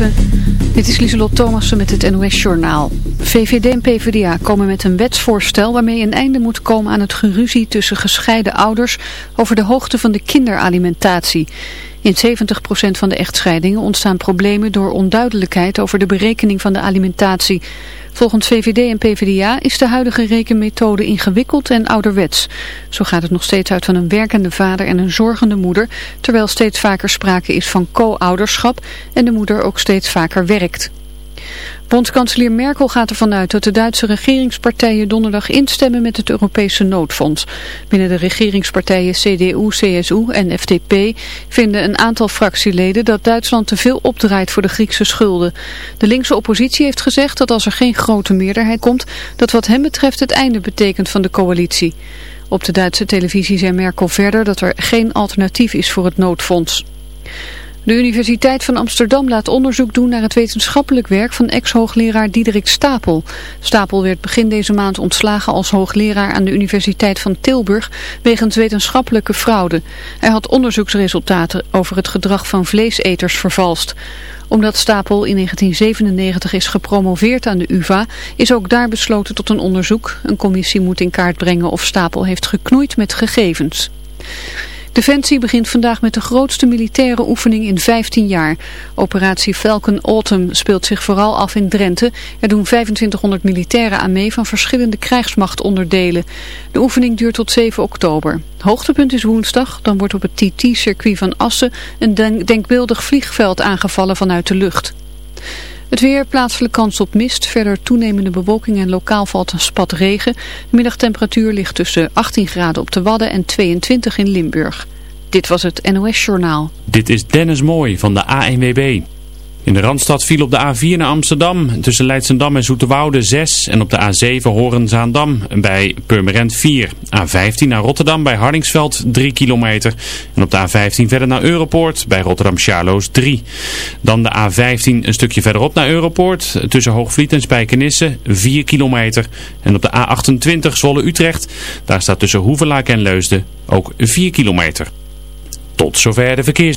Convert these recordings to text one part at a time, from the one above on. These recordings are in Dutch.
7. Dit is Lieselot Thomassen met het NOS-journaal. VVD en PvdA komen met een wetsvoorstel waarmee een einde moet komen aan het geruzie tussen gescheiden ouders over de hoogte van de kinderalimentatie. In 70% van de echtscheidingen ontstaan problemen door onduidelijkheid over de berekening van de alimentatie. Volgens VVD en PvdA is de huidige rekenmethode ingewikkeld en ouderwets. Zo gaat het nog steeds uit van een werkende vader en een zorgende moeder, terwijl steeds vaker sprake is van co-ouderschap en de moeder ook steeds vaker werkt. Bondskanselier Merkel gaat ervan uit dat de Duitse regeringspartijen donderdag instemmen met het Europese noodfonds. Binnen de regeringspartijen CDU, CSU en FDP vinden een aantal fractieleden dat Duitsland te veel opdraait voor de Griekse schulden. De linkse oppositie heeft gezegd dat als er geen grote meerderheid komt, dat wat hem betreft het einde betekent van de coalitie. Op de Duitse televisie zei Merkel verder dat er geen alternatief is voor het noodfonds. De Universiteit van Amsterdam laat onderzoek doen naar het wetenschappelijk werk van ex-hoogleraar Diederik Stapel. Stapel werd begin deze maand ontslagen als hoogleraar aan de Universiteit van Tilburg wegens wetenschappelijke fraude. Hij had onderzoeksresultaten over het gedrag van vleeseters vervalst. Omdat Stapel in 1997 is gepromoveerd aan de UvA, is ook daar besloten tot een onderzoek. Een commissie moet in kaart brengen of Stapel heeft geknoeid met gegevens. Defensie begint vandaag met de grootste militaire oefening in 15 jaar. Operatie Falcon Autumn speelt zich vooral af in Drenthe. Er doen 2500 militairen aan mee van verschillende krijgsmachtonderdelen. De oefening duurt tot 7 oktober. hoogtepunt is woensdag, dan wordt op het TT-circuit van Assen een denkbeeldig vliegveld aangevallen vanuit de lucht. Het weer, plaatselijk kans op mist, verder toenemende bewolking en lokaal valt een spat regen. Middagtemperatuur ligt tussen 18 graden op de Wadden en 22 in Limburg. Dit was het NOS Journaal. Dit is Dennis Mooij van de ANWB. In de Randstad viel op de A4 naar Amsterdam tussen Leidsendam en Zoeterwoude 6 en op de A7 Horen-Zaandam bij Purmerend 4. A15 naar Rotterdam bij Hardingsveld 3 kilometer en op de A15 verder naar Europoort bij Rotterdam-Charloes 3. Dan de A15 een stukje verderop naar Europoort tussen Hoogvliet en Spijkenisse 4 kilometer en op de A28 Zwolle-Utrecht daar staat tussen Hoevelaak en Leusden ook 4 kilometer. Tot zover de verkeers.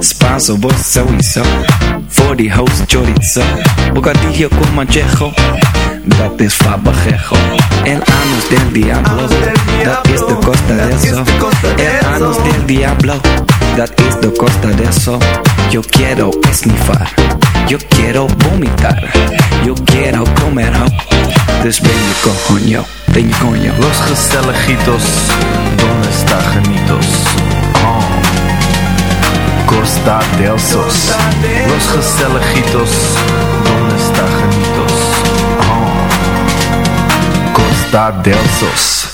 Spanso, vos sowieso. Voor die host chorizo. Bocadillo con manchejo. Dat is fabajejo. El anus del diablo. Dat is de costa de eso. El anus del diablo. Dat is de costa de eso. Yo quiero esnifar. Yo quiero vomitar. Yo quiero comer ho. Dus ben je coño. Ben je coño. Los gezelligitos, donde está genitos? Costa del Sos. Los gezelligitos, donde está? Oh. Costa del Sos.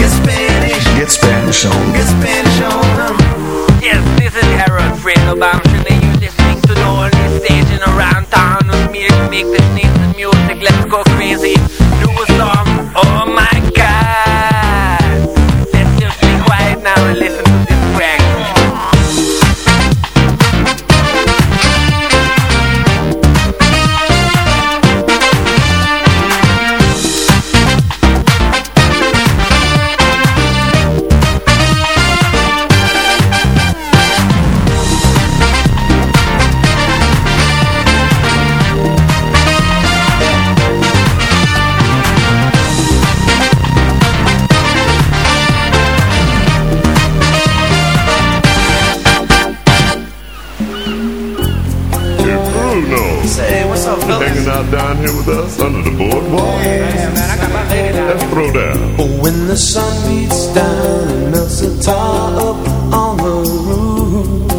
Get Spanish. Get Spanish on. Get Spanish on. Yes, this is Harold Fredo Bamshin and you're listening to the only station around town with me to make this nice music. Let's go crazy. Do a song. Down here with us under the boardwalk. Yeah, man, I got my lady down Let's throw down. When the sun beats down and melts the tar up on the roof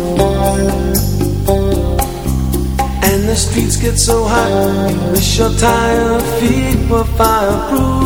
And the streets get so hot You wish your tired feet were fireproof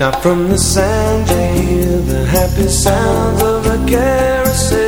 Now from the sand you hear the happy sounds of a carousel.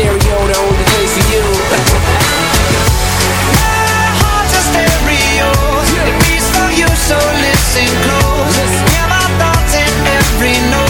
stereo, the only place for you. My heart's a stereo. It beats for you, so listen close. Hear my thoughts in every note.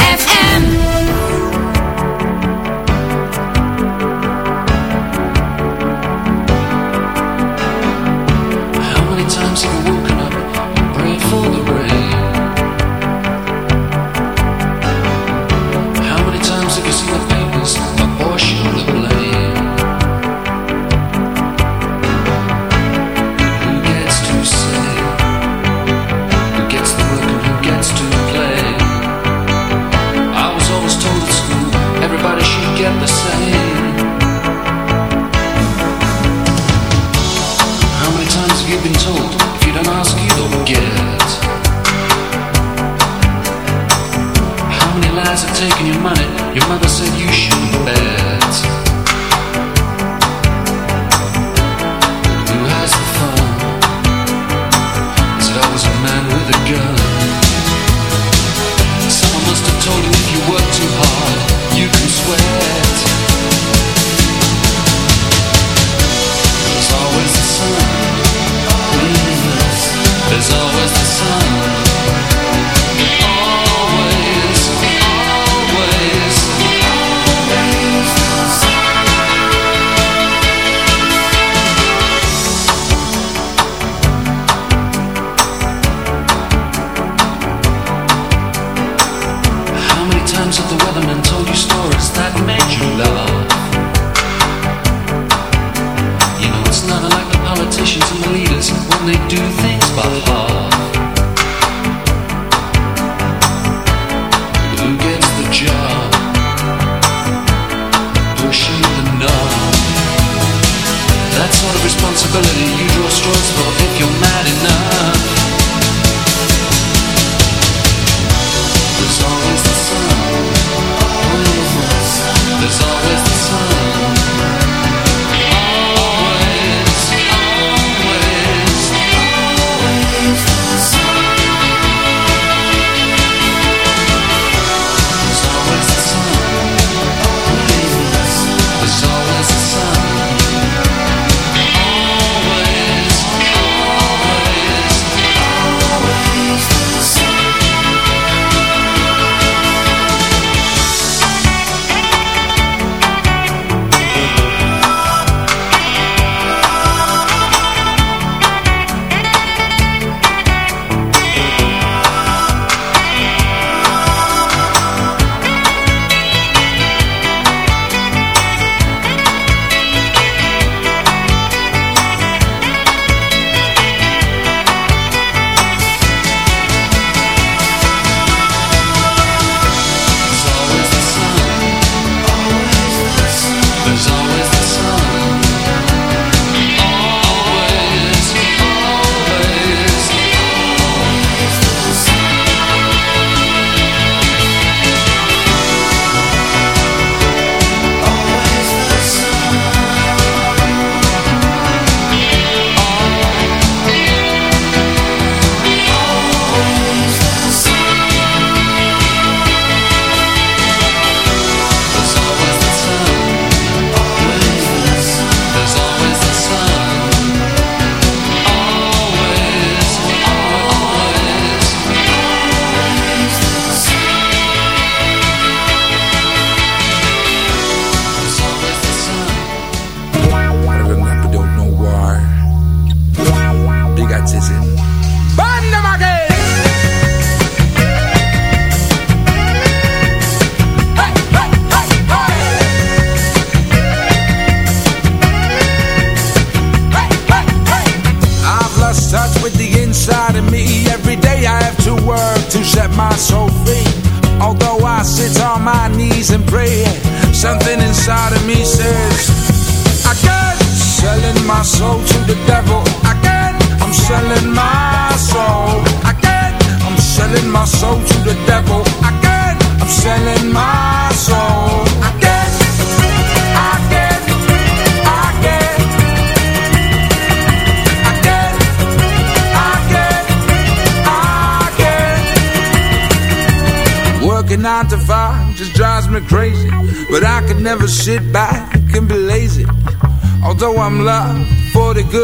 There's always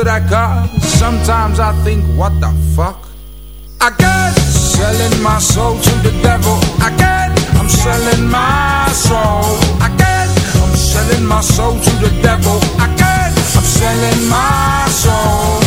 good I got, sometimes I think, what the fuck? I got selling my soul to the devil. I got, I'm selling my soul. I got, I'm selling my soul to the devil. I got, I'm selling my soul.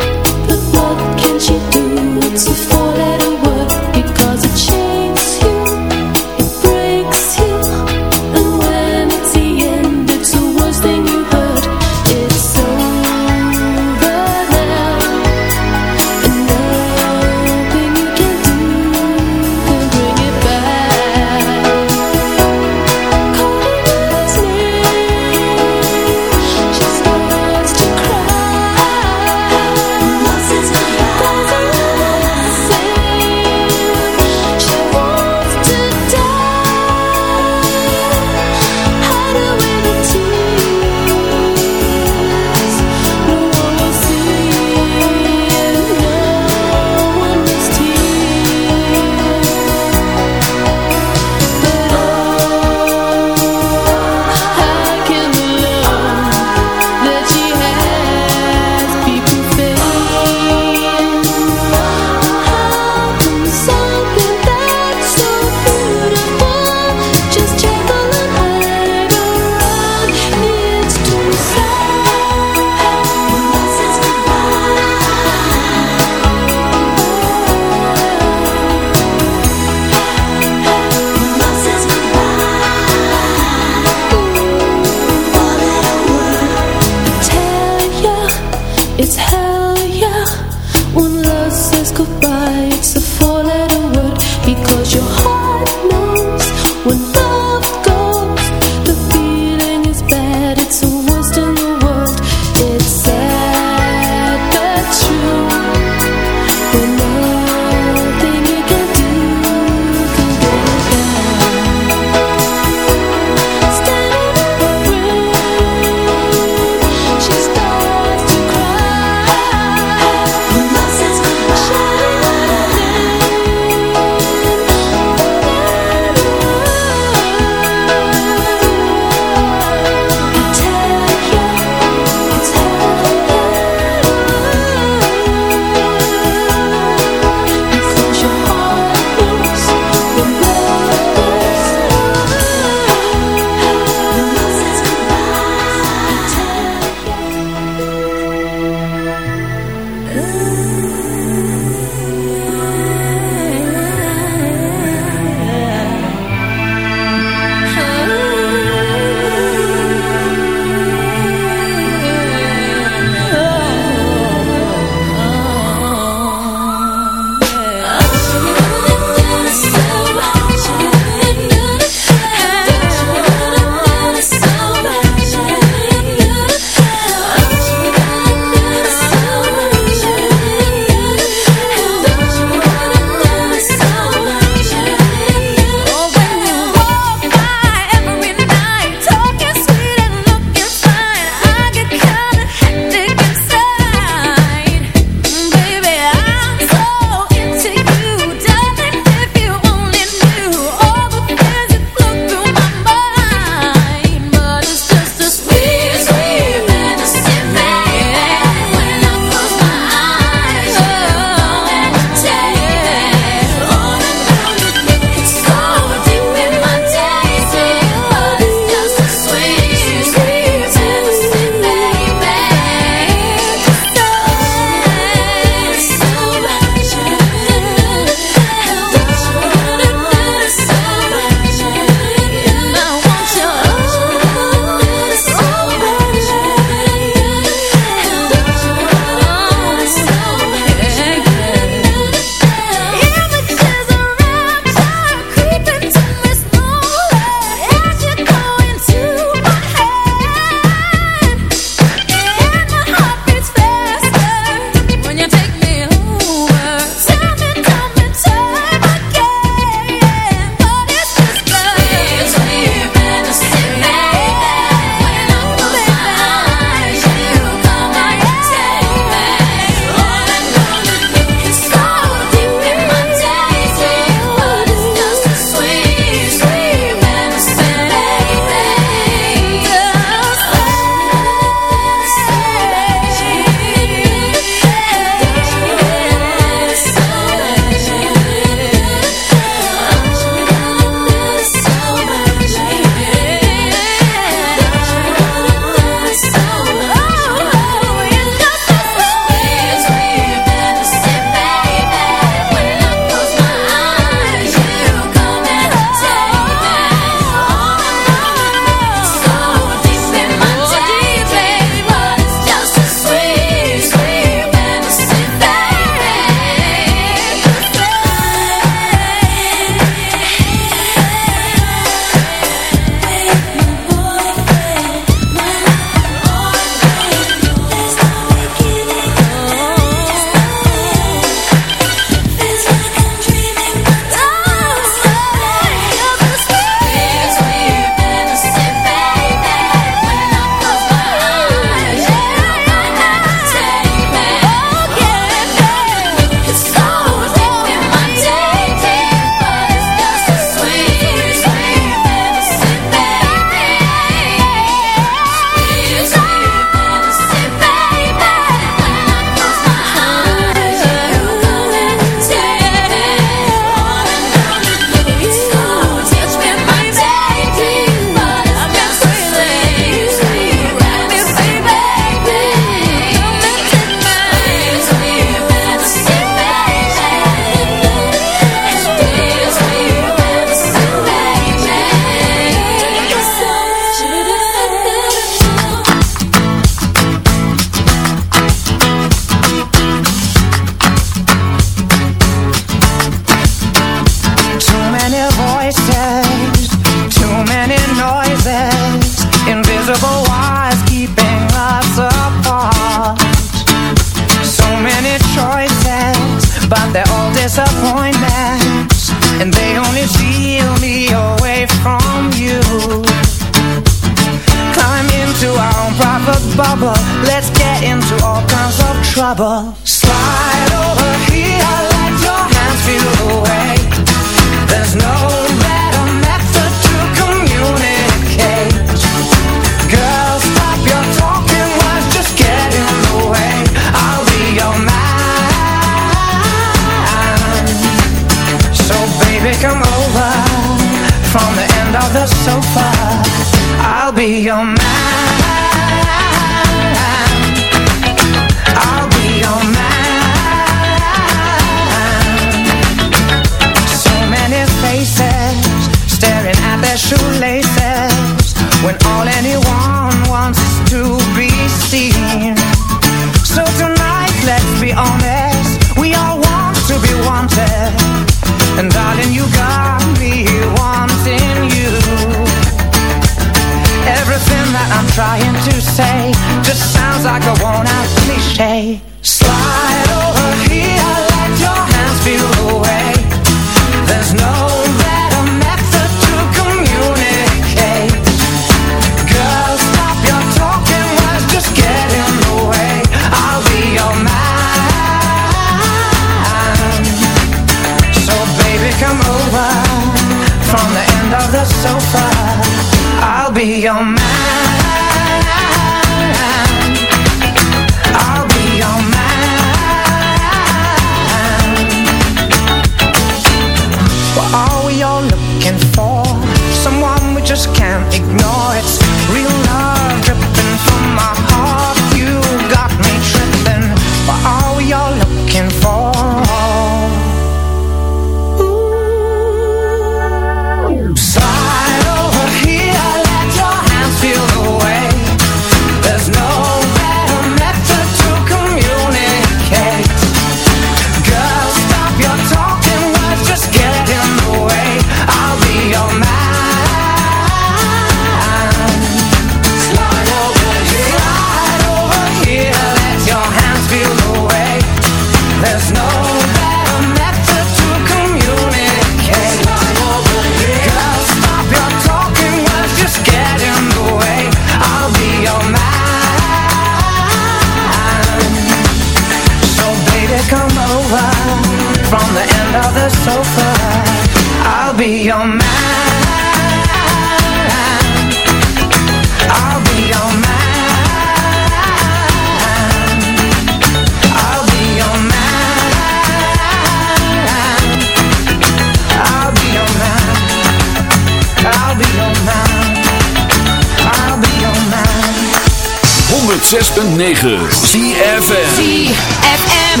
106.9 ZFM ZFM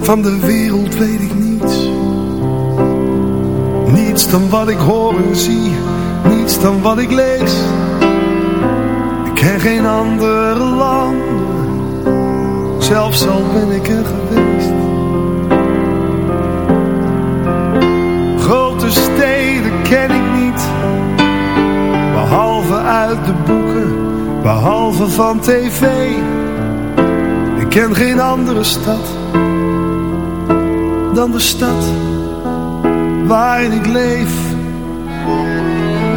Van de wereld weet ik niets. Niets dan wat ik hoor en zie. Niets dan wat ik lees ken geen andere landen, zelfs al ben ik er geweest. Grote steden ken ik niet, behalve uit de boeken, behalve van tv. Ik ken geen andere stad, dan de stad waarin ik leef.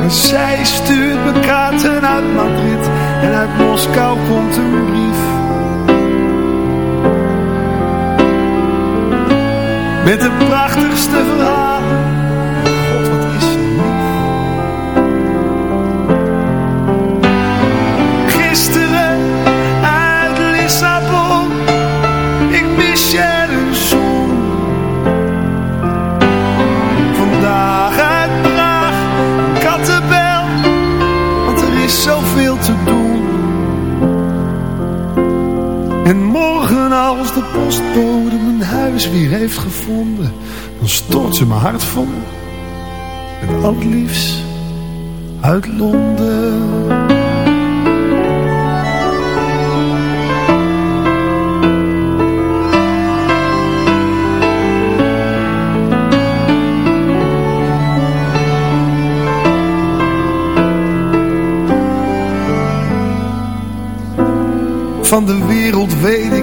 En zij stuurt me kaarten uit Madrid en uit Moskou komt een brief. Met de prachtigste verhaal. heeft gevonden, dan stort ze mijn hart vol. En al liefst uit Londen. van de wereld weet ik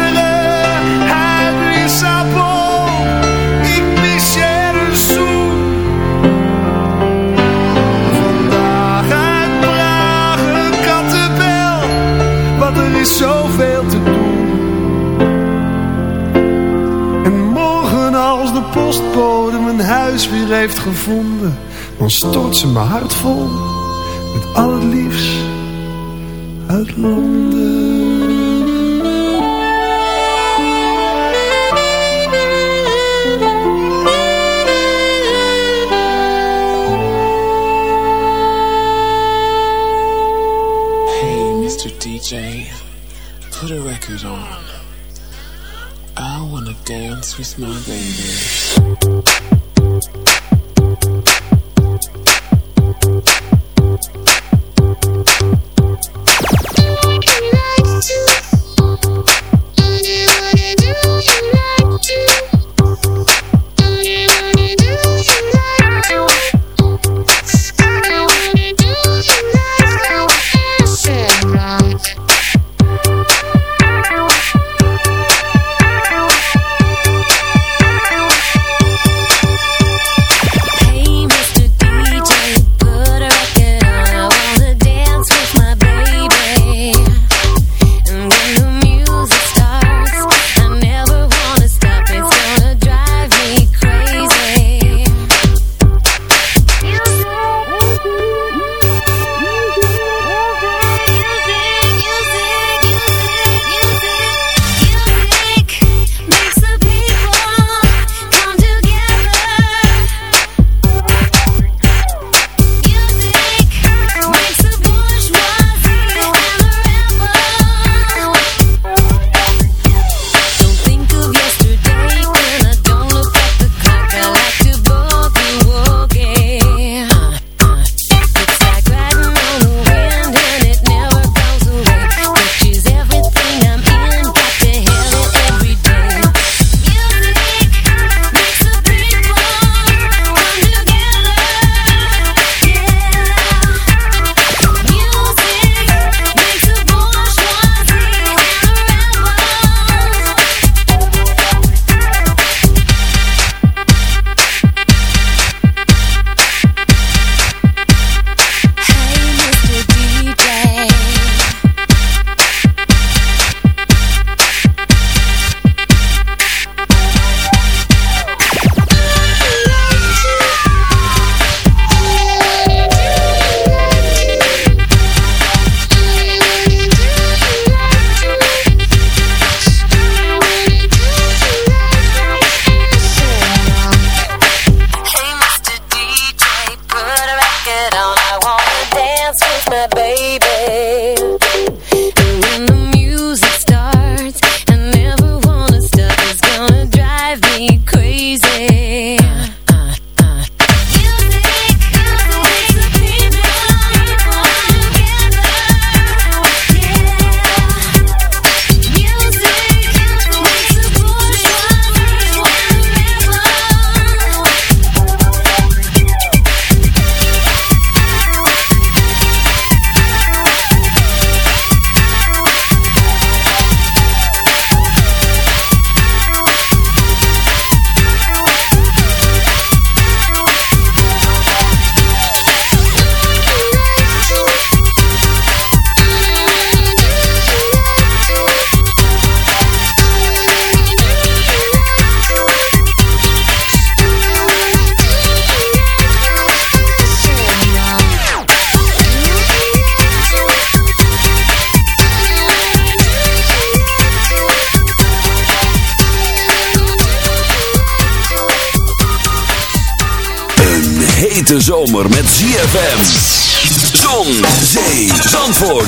heeft gevonden, dan stort ze mijn hart vol met al het liefst uit Londen. Hey, Mr. DJ, put a record on. I wanna dance with my baby.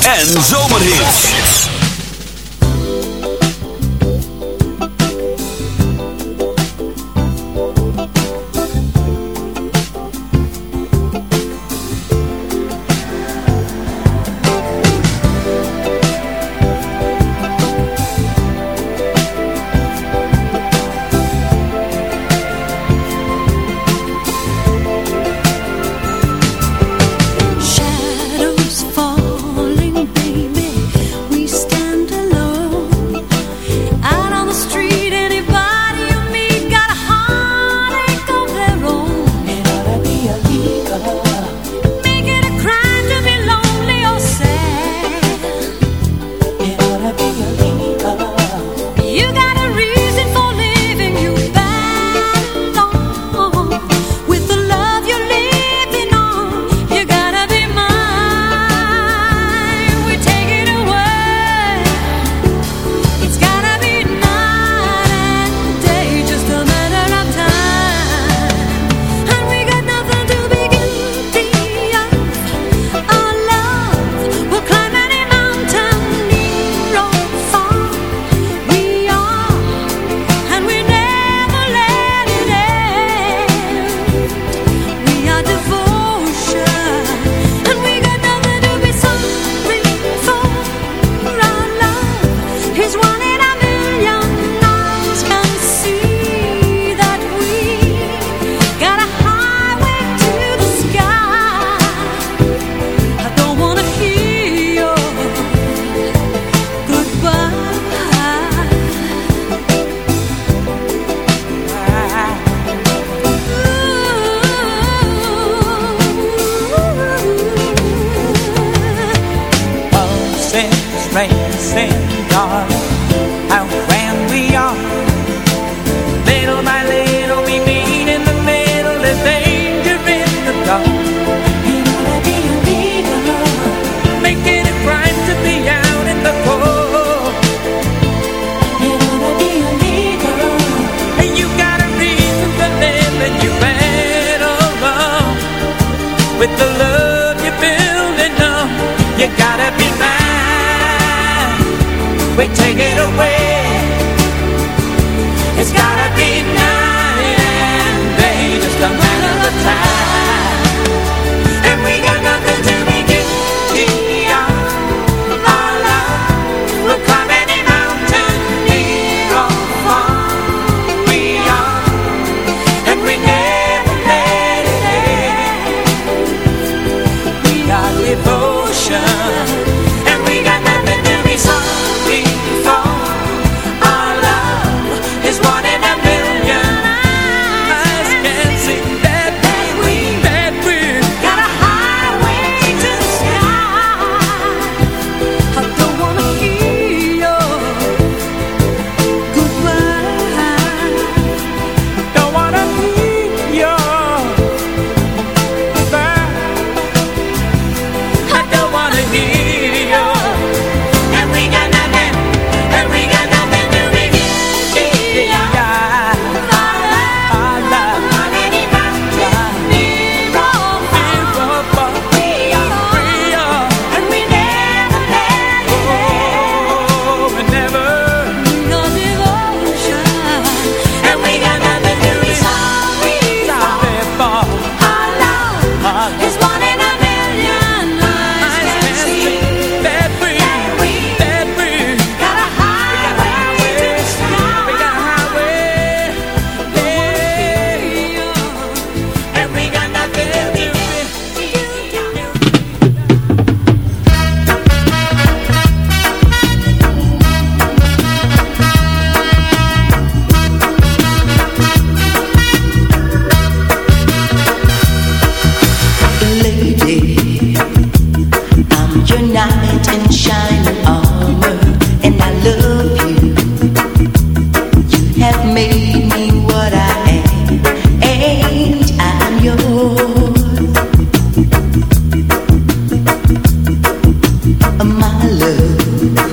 En zomerhits. My love,